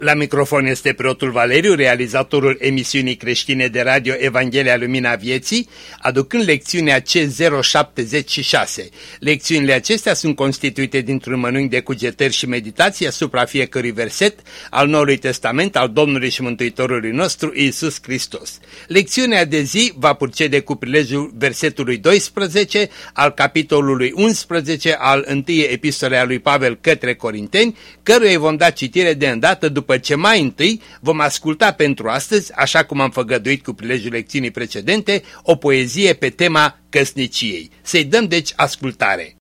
la microfon este preotul Valeriu, realizatorul emisiunii creștine de radio Evanghelia Lumina Vieții, aducând lecțiunea C076. Lecțiunile acestea sunt constituite dintr-un mănânc de cugetări și meditații asupra fiecărui verset al Noului Testament al Domnului și Mântuitorului nostru Iisus Hristos. Lecțiunea de zi va purcede cu prilejul versetului 12 al capitolului 11 al întâiei epistole a lui Pavel către Corinteni, căruia vom da citire de îndată după după ce mai întâi vom asculta pentru astăzi, așa cum am făgăduit cu prilejul lecțiunii precedente, o poezie pe tema căsniciei. Să-i dăm deci ascultare.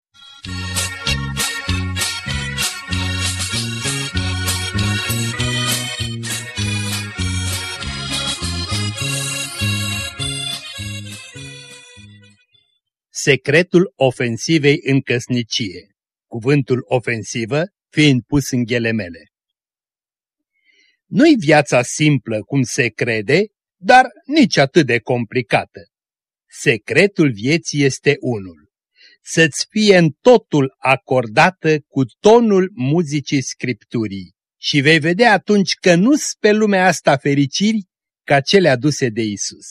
Secretul ofensivei în căsnicie. Cuvântul ofensivă fiind pus în ghelemele. Nu-i viața simplă cum se crede, dar nici atât de complicată. Secretul vieții este unul. Să-ți fie în totul acordată cu tonul muzicii Scripturii și vei vedea atunci că nu pe lumea asta fericiri ca cele aduse de Isus.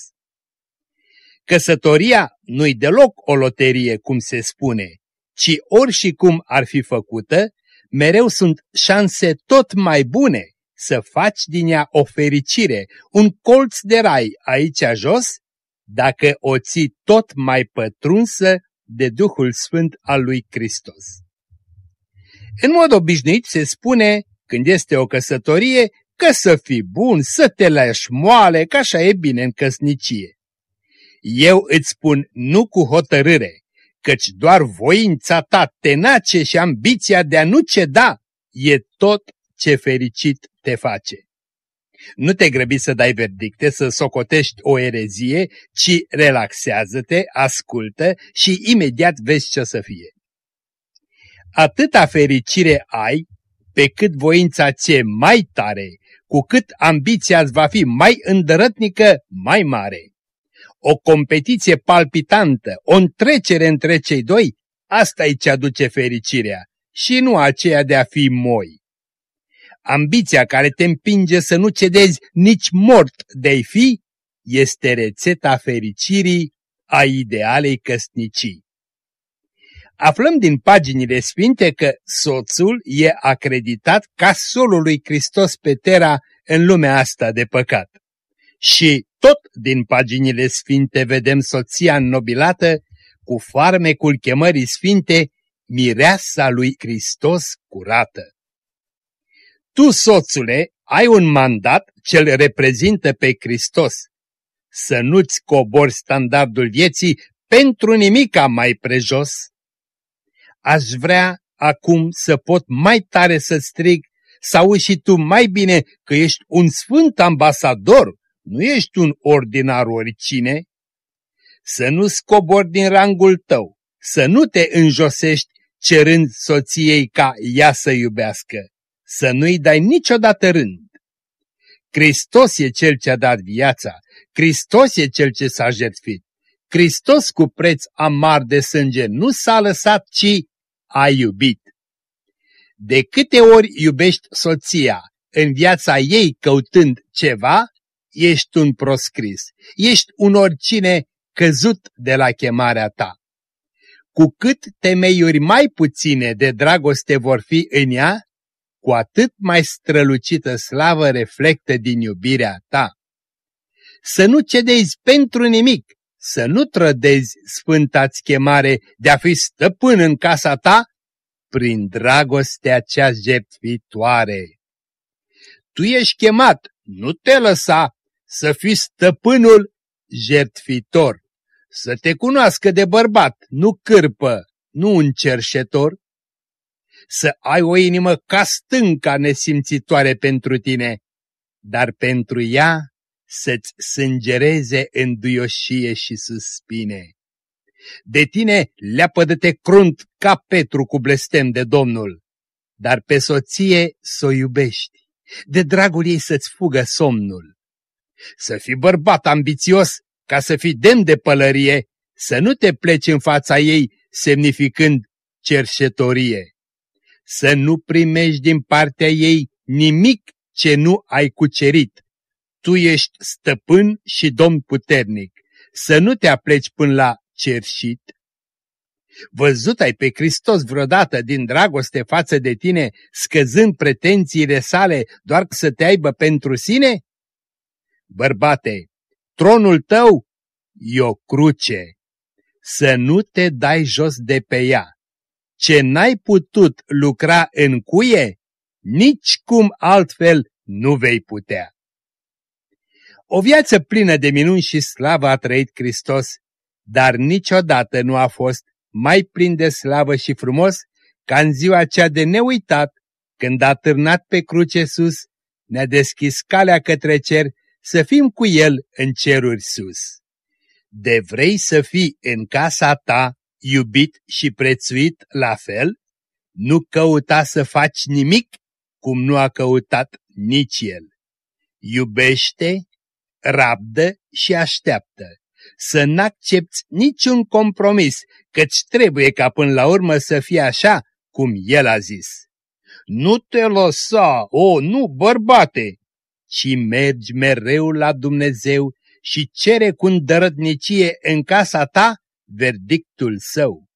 Căsătoria nu-i deloc o loterie, cum se spune, ci ori și cum ar fi făcută, mereu sunt șanse tot mai bune să faci din ea o fericire, un colț de rai aici jos, dacă o ții tot mai pătrunsă de Duhul Sfânt al lui Hristos. În mod obișnuit se spune, când este o căsătorie, că să fii bun, să te lași moale, că așa e bine în căsnicie. Eu îți spun nu cu hotărâre, căci doar voința ta tenace și ambiția de a nu ceda e tot ce fericit te face. Nu te grăbi să dai verdicte, să socotești o erezie, ci relaxează-te, ascultă și imediat vezi ce o să fie. Atâta fericire ai, pe cât voința ți mai tare, cu cât ambiția îți va fi mai îndărătnică, mai mare. O competiție palpitantă, o întrecere între cei doi, asta e ce aduce fericirea și nu aceea de a fi moi ambiția care te împinge să nu cedezi nici mort de-ai fi, este rețeta fericirii a idealei căsnicii. Aflăm din paginile sfinte că soțul e acreditat ca solul lui Hristos pe Terra în lumea asta de păcat. Și tot din paginile sfinte vedem soția înnobilată cu farmecul chemării sfinte, mireasa lui Hristos curată. Tu, soțule, ai un mandat ce-L reprezintă pe Hristos. Să nu-ți cobori standardul vieții pentru nimica mai prejos. Aș vrea acum să pot mai tare să strig, să auzi și tu mai bine că ești un sfânt ambasador, nu ești un ordinar oricine. Să nu scobori din rangul tău, să nu te înjosești cerând soției ca ea să iubească să nu-i dai niciodată rând. Hristos e Cel ce a dat viața, Hristos e Cel ce s-a jertfit. Hristos cu preț amar de sânge nu s-a lăsat, ci a iubit. De câte ori iubești soția în viața ei căutând ceva, ești un proscris, ești un oricine căzut de la chemarea ta. Cu cât temeiuri mai puține de dragoste vor fi în ea, cu atât mai strălucită slavă reflectă din iubirea ta. Să nu cedezi pentru nimic, să nu trădezi sfânta-ți chemare de a fi stăpân în casa ta prin dragostea cea jertfitoare. Tu ești chemat, nu te lăsa să fii stăpânul jertfitor. să te cunoască de bărbat, nu cârpă, nu un cerșetor, să ai o inimă ca stânca nesimțitoare pentru tine, dar pentru ea să-ți sângereze în duioșie și suspine. De tine leapă de te crunt ca Petru cu blestem de Domnul, dar pe soție să o iubești, de dragul ei să-ți fugă somnul. Să fii bărbat ambițios ca să fii demn de pălărie, să nu te pleci în fața ei semnificând cerșetorie. Să nu primești din partea ei nimic ce nu ai cucerit. Tu ești stăpân și domn puternic. Să nu te apleci până la cerșit. Văzut ai pe Hristos vreodată din dragoste față de tine, scăzând pretențiile sale doar să te aibă pentru sine? Bărbate, tronul tău e o cruce, să nu te dai jos de pe ea. Ce n-ai putut lucra în cuie, nici cum altfel nu vei putea. O viață plină de minuni și slavă a trăit Hristos, dar niciodată nu a fost mai plin de slavă și frumos ca în ziua cea de neuitat, când a târnat pe cruce sus, ne-a deschis calea către cer să fim cu El în ceruri sus. De vrei să fii în casa ta, iubit și prețuit la fel, nu căuta să faci nimic cum nu a căutat nici El. Iubește, rabdă și așteaptă. Să n-accepti niciun compromis, căci trebuie ca până la urmă să fie așa cum El a zis. Nu te lăsa, o, nu, bărbate, ci mergi mereu la Dumnezeu și cere cu îndărătnicie în casa ta verdictul său.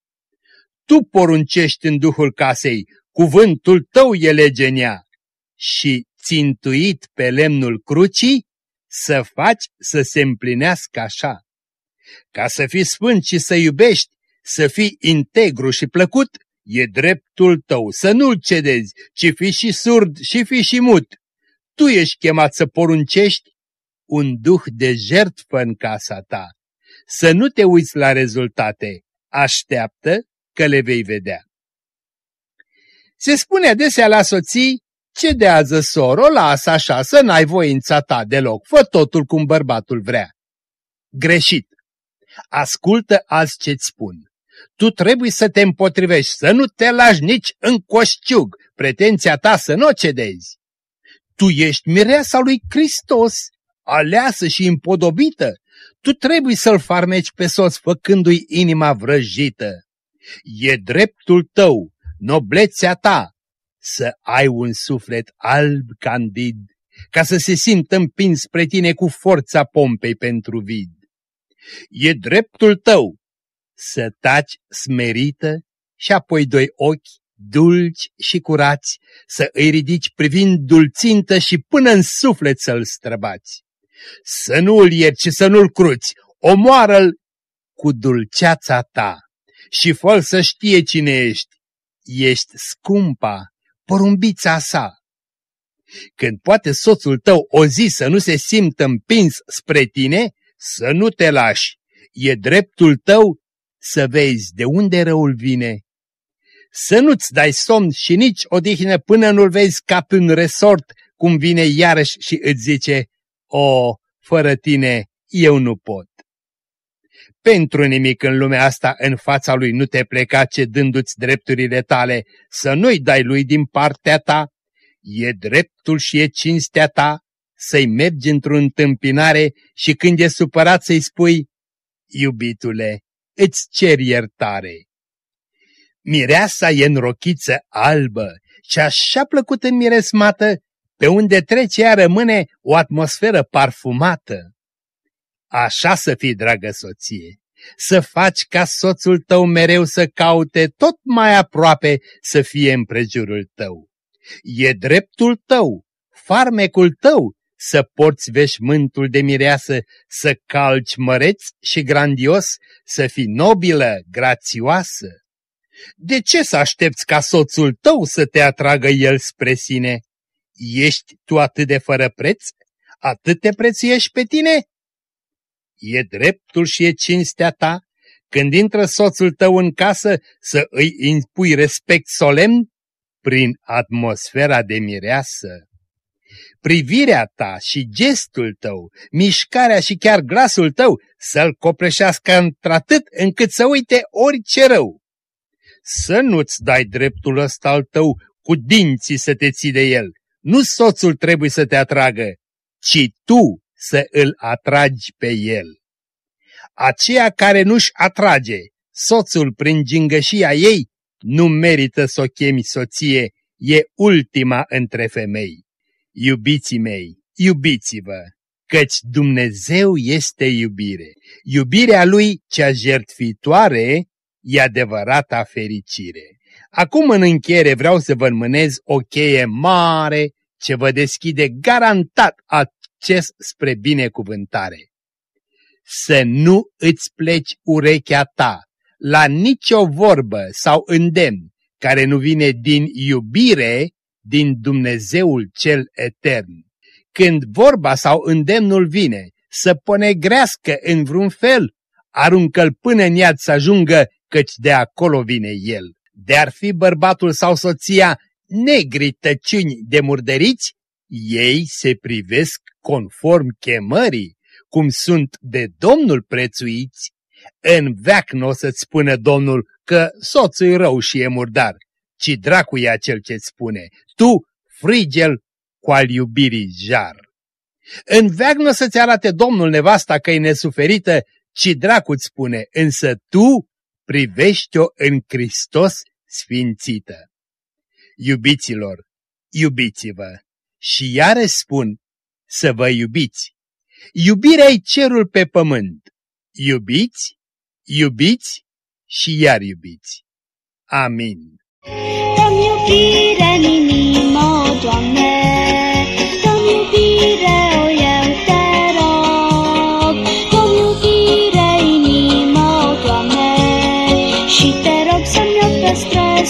Tu poruncești în duhul casei, cuvântul tău e legenia și, țintuit pe lemnul crucii, să faci să se împlinească așa. Ca să fii sfânt și să iubești, să fii integru și plăcut, e dreptul tău să nu-l cedezi, ci fi și surd și fi și mut. Tu ești chemat să poruncești un duh de jertfă în casa ta. Să nu te uiți la rezultate, așteaptă că le vei vedea. Se spune adesea la soții, cedează soro, lasă așa să n-ai voința ta deloc, fă totul cum bărbatul vrea. Greșit. Ascultă azi ce-ți spun. Tu trebuie să te împotrivești, să nu te lași nici în coșciug, pretenția ta să nu o cedezi. Tu ești mireasa lui Hristos, aleasă și împodobită. Tu trebuie să-l farmeci pe soț făcându-i inima vrăjită. E dreptul tău, noblețea ta, să ai un suflet alb candid, ca să se simtă împins spre tine cu forța pompei pentru vid. E dreptul tău să taci smerită și apoi doi ochi dulci și curați, să îi ridici privind dulțintă și până în suflet să-l străbați. Să nu-l ierci, să nu-l cruți, omoară-l cu dulceața ta și fă să știe cine ești. Ești scumpa, porumbița sa. Când poate soțul tău o zi să nu se simtă împins spre tine, să nu te lași. E dreptul tău să vezi de unde răul vine să nu-ți dai somn și nici odihnă până nu-l vezi ca pe un resort, cum vine iarăși și îți zice, O, fără tine eu nu pot. Pentru nimic în lumea asta în fața lui nu te pleca cedându-ți drepturile tale, să nu-i dai lui din partea ta. E dreptul și e cinstea ta să-i mergi într-o întâmpinare și când e supărat să-i spui, Iubitule, îți cer iertare Mireasa e în rochiță albă și așa plăcut în miresmată, pe unde trece ea rămâne o atmosferă parfumată. Așa să fii, dragă soție, să faci ca soțul tău mereu să caute tot mai aproape să fie împrejurul tău. E dreptul tău, farmecul tău, să porți veșmântul de mireasă, să calci măreț și grandios, să fii nobilă, grațioasă. De ce să aștepți ca soțul tău să te atragă el spre sine? Ești tu atât de fără preț? Atât te prețuiești pe tine? e dreptul și e cinstea ta, când intră soțul tău în casă, să îi impui respect solemn prin atmosfera de mireasă. Privirea ta și gestul tău, mișcarea și chiar glasul tău să-l copreșească într-atât încât să uite orice rău. Să nu-ți dai dreptul ăsta al tău cu dinții să te ții de el. Nu soțul trebuie să te atragă, ci tu să îl atragi pe el. Aceea care nu-și atrage soțul prin gingășia ei, nu merită să o chemi soție, e ultima între femei. Iubiții mei, iubiți-vă, căci Dumnezeu este iubire. Iubirea Lui cea jertfitoare e adevărata fericire. Acum în încheiere vreau să vă înmânez o cheie mare ce vă deschide garantat acces spre binecuvântare. Să nu îți pleci urechea ta la nicio vorbă sau îndemn care nu vine din iubire din Dumnezeul cel etern. Când vorba sau îndemnul vine să ponegrească în vreun fel, aruncă-l până în iad să ajungă, căci de acolo vine el. De-ar fi bărbatul sau soția negri tăciuni de murdăriți, ei se privesc conform chemării, cum sunt de Domnul prețuiți. În veac nu o să-ți spună Domnul că soțul e rău și e murdar, ci dracu e acel ce-ți spune, tu frigel cu al iubirii jar. În veac nu o să-ți arate Domnul nevasta că e nesuferită, ci dracu îți spune, însă tu privești-o în Hristos sfințită. Iubiților, iubiți-vă și iară spun să vă iubiți. Iubirea e cerul pe pământ. Iubiți, iubiți și iar iubiți. Amin. Dăm iubire în inimă, Doamne,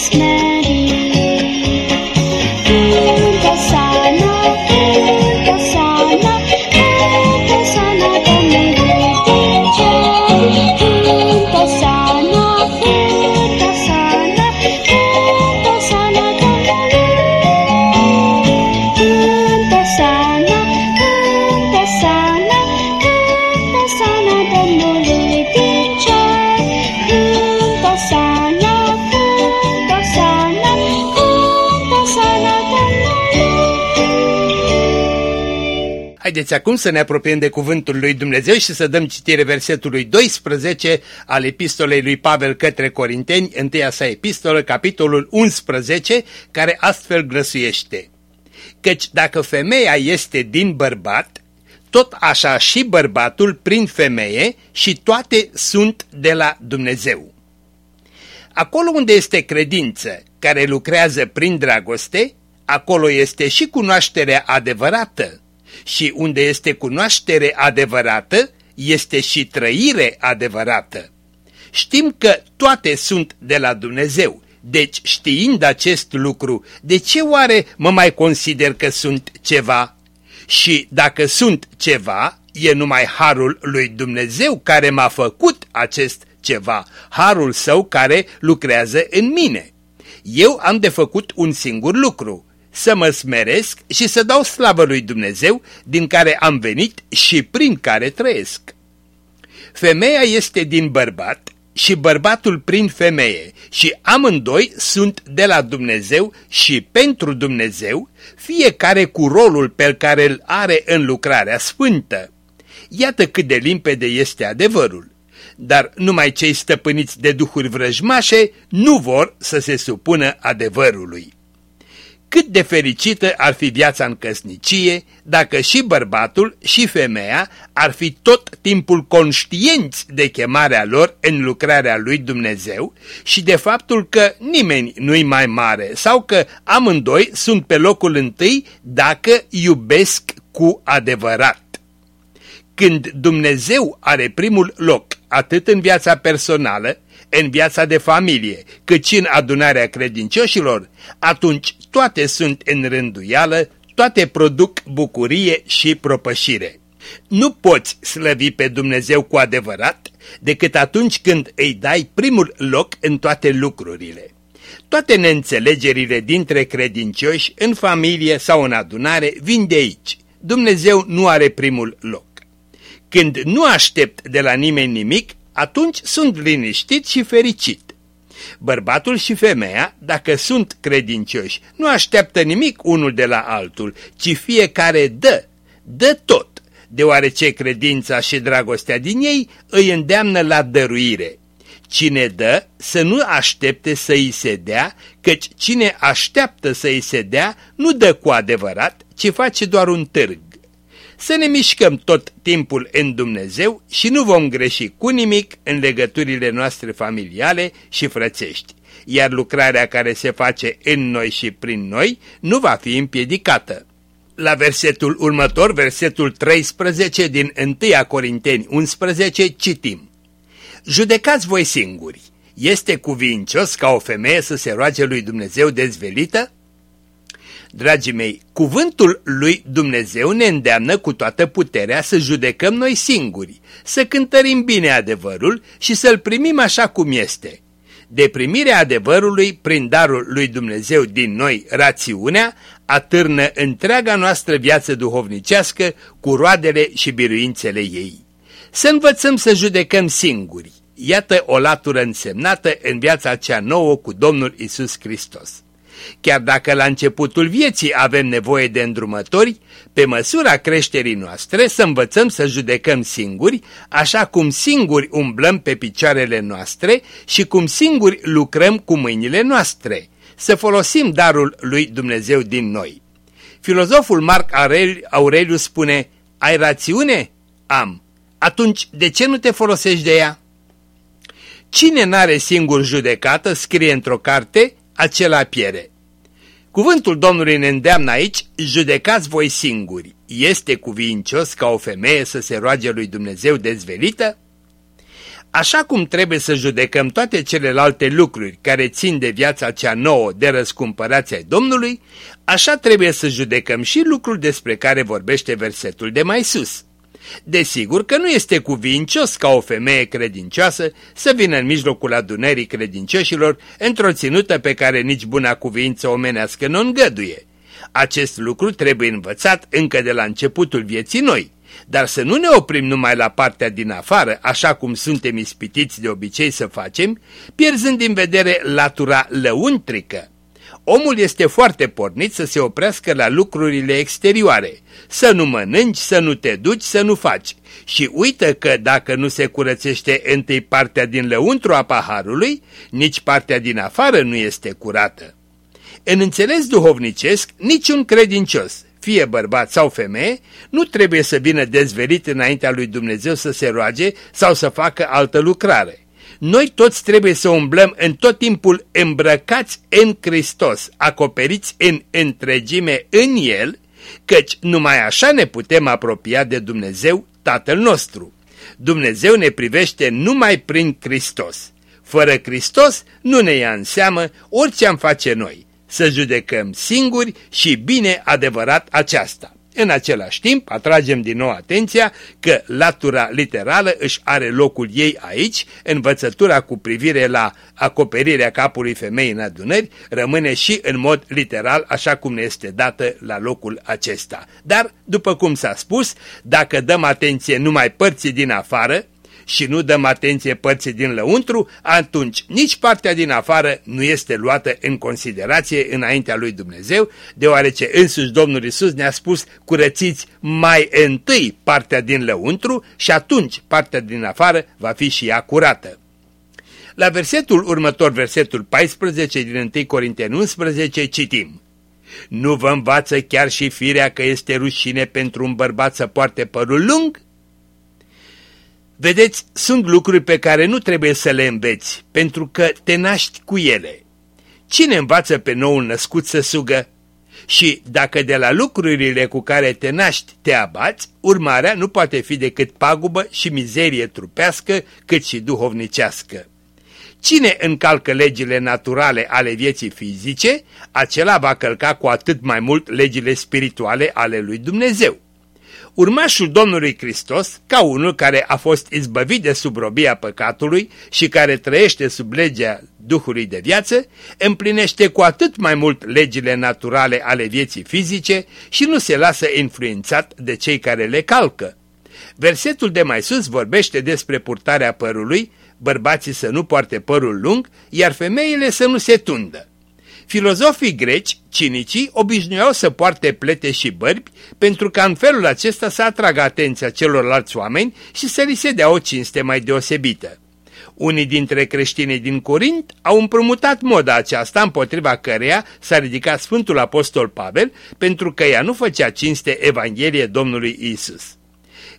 păstrezi merit. Haideți acum să ne apropiem de cuvântul lui Dumnezeu și să dăm citire versetului 12 al epistolei lui Pavel către Corinteni, întâia sa epistolă, capitolul 11, care astfel grăsuiește. Căci dacă femeia este din bărbat, tot așa și bărbatul prin femeie și toate sunt de la Dumnezeu. Acolo unde este credință care lucrează prin dragoste, acolo este și cunoașterea adevărată. Și unde este cunoaștere adevărată, este și trăire adevărată. Știm că toate sunt de la Dumnezeu, deci știind acest lucru, de ce oare mă mai consider că sunt ceva? Și dacă sunt ceva, e numai harul lui Dumnezeu care m-a făcut acest ceva, harul său care lucrează în mine. Eu am de făcut un singur lucru, să mă smeresc și să dau slavă lui Dumnezeu din care am venit și prin care trăiesc. Femeia este din bărbat și bărbatul prin femeie și amândoi sunt de la Dumnezeu și pentru Dumnezeu, fiecare cu rolul pe care îl are în lucrarea sfântă. Iată cât de limpede este adevărul. Dar numai cei stăpâniți de duhuri vrăjmașe nu vor să se supună adevărului. Cât de fericită ar fi viața în căsnicie dacă și bărbatul și femeia ar fi tot timpul conștienți de chemarea lor în lucrarea lui Dumnezeu și de faptul că nimeni nu-i mai mare sau că amândoi sunt pe locul întâi dacă iubesc cu adevărat. Când Dumnezeu are primul loc atât în viața personală, în viața de familie, cât și în adunarea credincioșilor, atunci toate sunt în rânduială, toate produc bucurie și propășire. Nu poți slăvi pe Dumnezeu cu adevărat decât atunci când îi dai primul loc în toate lucrurile. Toate neînțelegerile dintre credincioși, în familie sau în adunare, vin de aici. Dumnezeu nu are primul loc. Când nu aștept de la nimeni nimic, atunci sunt liniștit și fericit. Bărbatul și femeia, dacă sunt credincioși, nu așteaptă nimic unul de la altul, ci fiecare dă, dă tot, deoarece credința și dragostea din ei îi îndeamnă la dăruire. Cine dă să nu aștepte să îi se dea, căci cine așteaptă să îi se dea nu dă cu adevărat, ci face doar un târg. Să ne mișcăm tot timpul în Dumnezeu și nu vom greși cu nimic în legăturile noastre familiale și frățești, iar lucrarea care se face în noi și prin noi nu va fi împiedicată. La versetul următor, versetul 13 din 1 Corinteni 11, citim Judecați voi singuri. Este cuvincios ca o femeie să se roage lui Dumnezeu dezvelită? Dragii mei, cuvântul lui Dumnezeu ne îndeamnă cu toată puterea să judecăm noi singuri, să cântărim bine adevărul și să-l primim așa cum este. De primirea adevărului prin darul lui Dumnezeu din noi, rațiunea, atârnă întreaga noastră viață duhovnicească cu roadele și biruințele ei. Să învățăm să judecăm singuri. Iată o latură însemnată în viața cea nouă cu Domnul Isus Hristos. Chiar dacă la începutul vieții avem nevoie de îndrumători, pe măsura creșterii noastre să învățăm să judecăm singuri, așa cum singuri umblăm pe picioarele noastre și cum singuri lucrăm cu mâinile noastre, să folosim darul lui Dumnezeu din noi. Filozoful Marc Aurelius spune, ai rațiune? Am. Atunci, de ce nu te folosești de ea? Cine n-are singur judecată, scrie într-o carte, acela piere. Cuvântul Domnului ne îndeamnă aici, judecați voi singuri. Este cuvincios ca o femeie să se roage lui Dumnezeu dezvelită? Așa cum trebuie să judecăm toate celelalte lucruri care țin de viața cea nouă de răscumpărația Domnului, așa trebuie să judecăm și lucruri despre care vorbește versetul de mai sus. Desigur că nu este cuvincios ca o femeie credincioasă să vină în mijlocul adunării credincioșilor într-o ținută pe care nici buna cuvință omenească nu îngăduie. Acest lucru trebuie învățat încă de la începutul vieții noi, dar să nu ne oprim numai la partea din afară, așa cum suntem ispitiți de obicei să facem, pierzând din vedere latura lăuntrică omul este foarte pornit să se oprească la lucrurile exterioare, să nu mănânci, să nu te duci, să nu faci. Și uită că dacă nu se curățește întâi partea din lăuntru a paharului, nici partea din afară nu este curată. În înțeles duhovnicesc, niciun credincios, fie bărbat sau femeie, nu trebuie să vină dezvelit înaintea lui Dumnezeu să se roage sau să facă altă lucrare. Noi toți trebuie să umblăm în tot timpul îmbrăcați în Hristos, acoperiți în întregime în El, căci numai așa ne putem apropia de Dumnezeu Tatăl nostru. Dumnezeu ne privește numai prin Hristos. Fără Hristos nu ne ia în seamă orice am face noi, să judecăm singuri și bine adevărat aceasta. În același timp, atragem din nou atenția că latura literală își are locul ei aici, învățătura cu privire la acoperirea capului femeii în adunări rămâne și în mod literal așa cum ne este dată la locul acesta. Dar, după cum s-a spus, dacă dăm atenție numai părții din afară, și nu dăm atenție părții din lăuntru, atunci nici partea din afară nu este luată în considerație înaintea lui Dumnezeu, deoarece însuși Domnul Isus ne-a spus curățiți mai întâi partea din lăuntru și atunci partea din afară va fi și ea curată. La versetul următor, versetul 14 din 1 Corinteni 11, citim Nu vă învață chiar și firea că este rușine pentru un bărbat să poarte părul lung? Vedeți, sunt lucruri pe care nu trebuie să le înveți, pentru că te naști cu ele. Cine învață pe noul născut să sugă? Și dacă de la lucrurile cu care te naști te abați, urmarea nu poate fi decât pagubă și mizerie trupească, cât și duhovnicească. Cine încalcă legile naturale ale vieții fizice, acela va călca cu atât mai mult legile spirituale ale lui Dumnezeu. Urmașul Domnului Hristos, ca unul care a fost izbăvit de sub robia păcatului și care trăiește sub legea Duhului de viață, împlinește cu atât mai mult legile naturale ale vieții fizice și nu se lasă influențat de cei care le calcă. Versetul de mai sus vorbește despre purtarea părului, bărbații să nu poarte părul lung, iar femeile să nu se tundă. Filozofii greci, cinicii, obișnuiau să poarte plete și bărbi pentru ca în felul acesta să atragă atenția celorlalți oameni și să li se dea o cinste mai deosebită. Unii dintre creștinii din Corint au împrumutat moda aceasta împotriva căreia s-a ridicat Sfântul Apostol Pavel pentru că ea nu făcea cinste Evanghelie Domnului Isus.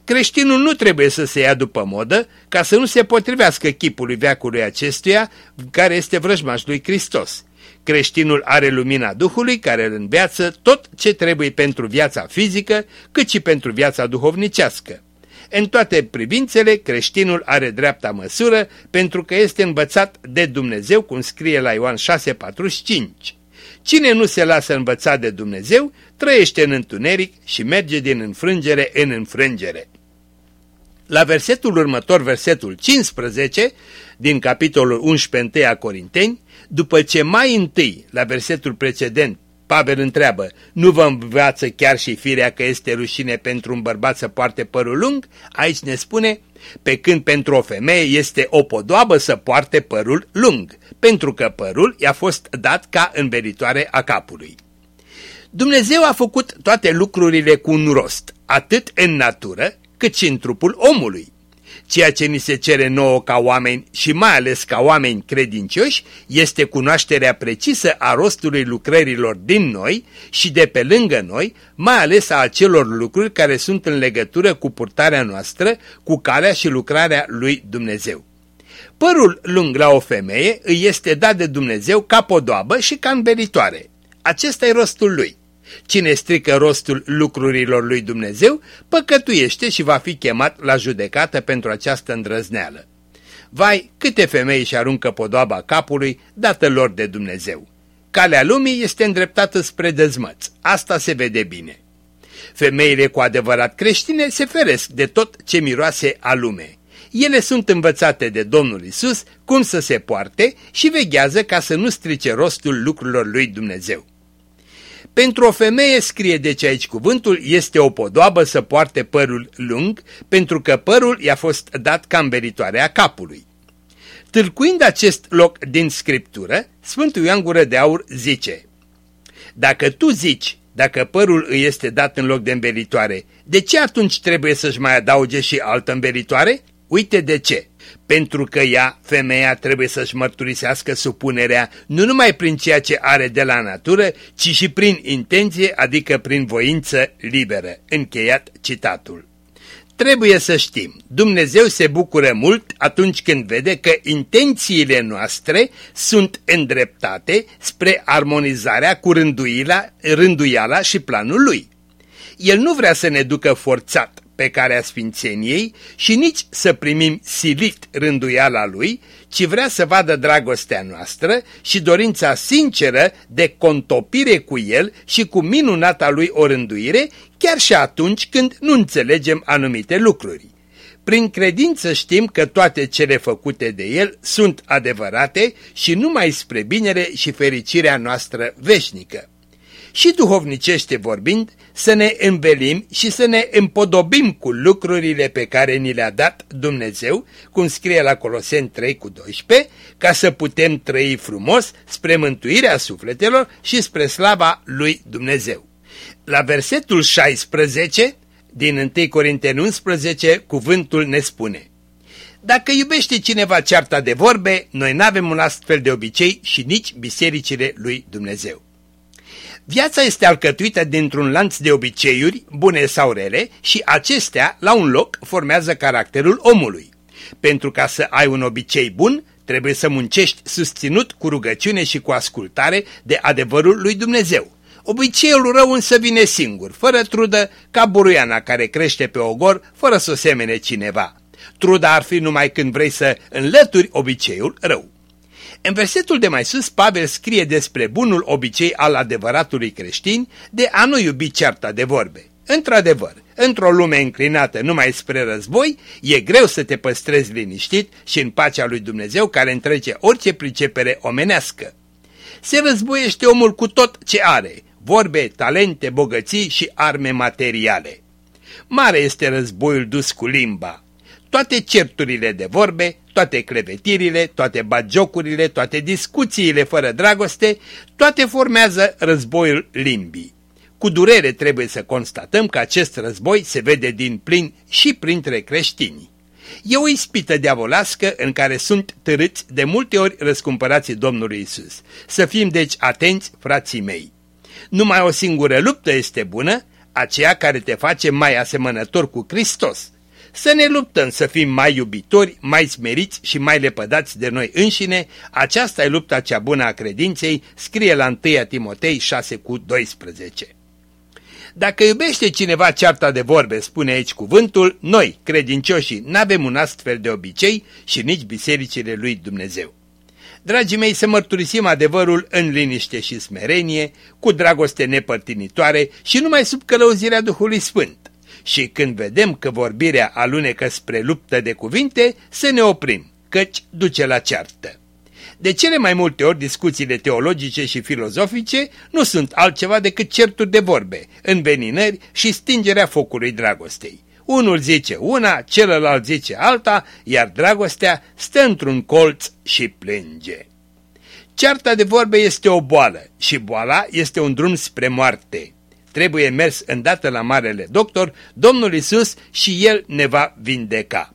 Creștinul nu trebuie să se ia după modă ca să nu se potrivească chipului veacului acestuia care este vrăjmaș lui Hristos. Creștinul are lumina Duhului care îl înveață tot ce trebuie pentru viața fizică, cât și pentru viața duhovnicească. În toate privințele, creștinul are dreapta măsură pentru că este învățat de Dumnezeu, cum scrie la Ioan 6,45. Cine nu se lasă învățat de Dumnezeu, trăiește în întuneric și merge din înfrângere în înfrângere. La versetul următor, versetul 15, din capitolul 11 1 a Corinteni, după ce mai întâi, la versetul precedent, Pavel întreabă, nu vă învață chiar și firea că este rușine pentru un bărbat să poarte părul lung? Aici ne spune, pe când pentru o femeie este o podoabă să poarte părul lung, pentru că părul i-a fost dat ca înveritoare a capului. Dumnezeu a făcut toate lucrurile cu un rost, atât în natură, cât și în trupul omului. Ceea ce ni se cere nouă ca oameni și mai ales ca oameni credincioși este cunoașterea precisă a rostului lucrărilor din noi și de pe lângă noi, mai ales a acelor lucruri care sunt în legătură cu purtarea noastră, cu calea și lucrarea lui Dumnezeu. Părul lung la o femeie îi este dat de Dumnezeu ca podoabă și ca înveritoare. Acesta e rostul lui. Cine strică rostul lucrurilor lui Dumnezeu, păcătuiește și va fi chemat la judecată pentru această îndrăzneală. Vai, câte femei își aruncă podoaba capului, dată lor de Dumnezeu. Calea lumii este îndreptată spre dezmăț. Asta se vede bine. Femeile cu adevărat creștine se feresc de tot ce miroase a lume. Ele sunt învățate de Domnul Isus cum să se poarte și veghează ca să nu strice rostul lucrurilor lui Dumnezeu. Pentru o femeie, scrie deci aici cuvântul, este o podoabă să poarte părul lung, pentru că părul i-a fost dat ca înveritoare a capului. Tâlcuind acest loc din Scriptură, Sfântul Ioan Gură de Aur zice, Dacă tu zici, dacă părul îi este dat în loc de înveritoare, de ce atunci trebuie să-și mai adauge și altă înveritoare? Uite de ce pentru că ea, femeia, trebuie să-și mărturisească supunerea nu numai prin ceea ce are de la natură, ci și prin intenție, adică prin voință liberă. Încheiat citatul. Trebuie să știm, Dumnezeu se bucură mult atunci când vede că intențiile noastre sunt îndreptate spre armonizarea cu rânduiala, rânduiala și planul Lui. El nu vrea să ne ducă forțat pe care a sfințeniei și nici să primim silit rânduiala lui, ci vrea să vadă dragostea noastră și dorința sinceră de contopire cu el și cu minunata lui o rânduire, chiar și atunci când nu înțelegem anumite lucruri. Prin credință știm că toate cele făcute de El sunt adevărate și numai spre binere și fericirea noastră veșnică și duhovnicește vorbind, să ne învelim și să ne împodobim cu lucrurile pe care ni le-a dat Dumnezeu, cum scrie la Coloseni 3 cu 12, ca să putem trăi frumos spre mântuirea sufletelor și spre slava lui Dumnezeu. La versetul 16 din 1 Corinteni 11, cuvântul ne spune Dacă iubește cineva cearta de vorbe, noi n-avem un astfel de obicei și nici bisericile lui Dumnezeu. Viața este alcătuită dintr-un lanț de obiceiuri, bune sau rele, și acestea, la un loc, formează caracterul omului. Pentru ca să ai un obicei bun, trebuie să muncești susținut cu rugăciune și cu ascultare de adevărul lui Dumnezeu. Obiceiul rău însă vine singur, fără trudă, ca buruiana care crește pe ogor, fără să o semene cineva. Truda ar fi numai când vrei să înlături obiceiul rău. În versetul de mai sus, Pavel scrie despre bunul obicei al adevăratului creștin de a nu iubi cearta de vorbe. Într-adevăr, într-o lume înclinată numai spre război, e greu să te păstrezi liniștit și în pacea lui Dumnezeu care întrece orice pricepere omenească. Se războiește omul cu tot ce are, vorbe, talente, bogății și arme materiale. Mare este războiul dus cu limba. Toate certurile de vorbe, toate clevetirile, toate bagiocurile, toate discuțiile fără dragoste, toate formează războiul limbii. Cu durere trebuie să constatăm că acest război se vede din plin și printre creștini. E o ispită diavolască în care sunt târâți de multe ori răscumpărații Domnului Isus. Să fim deci atenți, frații mei. Numai o singură luptă este bună, aceea care te face mai asemănător cu Hristos. Să ne luptăm să fim mai iubitori, mai smeriți și mai lepădați de noi înșine, aceasta e lupta cea bună a credinței, scrie la 1 Timotei 6 cu 12. Dacă iubește cineva cearta de vorbe, spune aici cuvântul, noi, credincioșii, n-avem un astfel de obicei și nici bisericile lui Dumnezeu. Dragii mei, să mărturisim adevărul în liniște și smerenie, cu dragoste nepărtinitoare și numai sub călăuzirea Duhului Sfânt. Și când vedem că vorbirea alunecă spre luptă de cuvinte, să ne oprim, căci duce la ceartă. De cele mai multe ori discuțiile teologice și filozofice nu sunt altceva decât certuri de vorbe, înveninări și stingerea focului dragostei. Unul zice una, celălalt zice alta, iar dragostea stă într-un colț și plânge. Cearta de vorbe este o boală și boala este un drum spre moarte. Trebuie mers îndată la Marele Doctor, Domnul Isus și El ne va vindeca.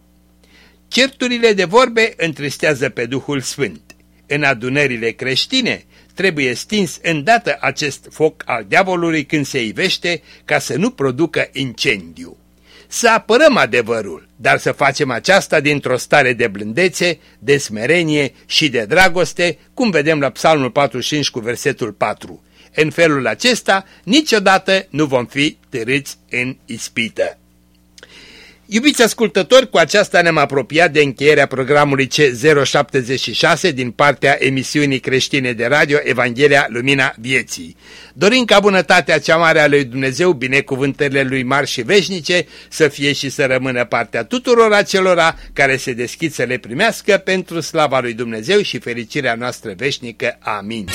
Certurile de vorbe întristează pe Duhul Sfânt. În adunările creștine trebuie stins îndată acest foc al diavolului când se ivește ca să nu producă incendiu. Să apărăm adevărul, dar să facem aceasta dintr-o stare de blândețe, de smerenie și de dragoste, cum vedem la Psalmul 45 cu versetul 4. În felul acesta, niciodată nu vom fi târâți în ispită. Iubiți ascultători, cu aceasta ne-am apropiat de încheierea programului C076 din partea emisiunii creștine de radio Evanghelia Lumina Vieții. Dorim ca bunătatea cea mare a lui Dumnezeu, binecuvântările lui mari și veșnice, să fie și să rămână partea tuturor acelora care se deschid să le primească pentru slava lui Dumnezeu și fericirea noastră veșnică. Amin.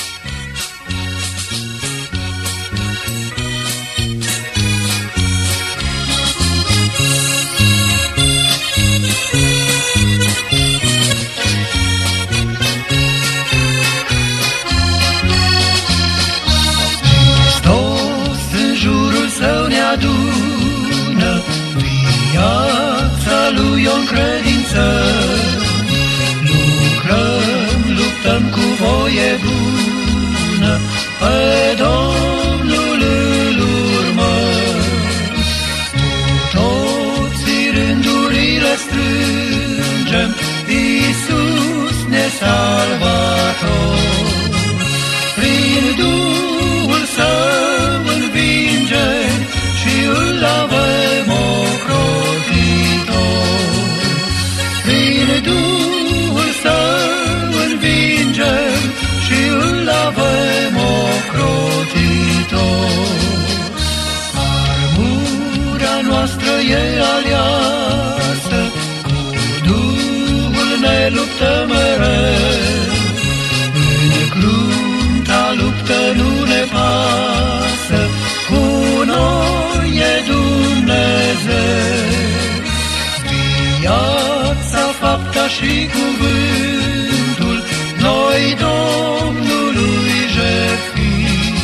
Și cuvântul, noi Domnului jertfim.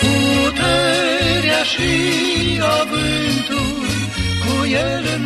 Puterea și avântul, cu El în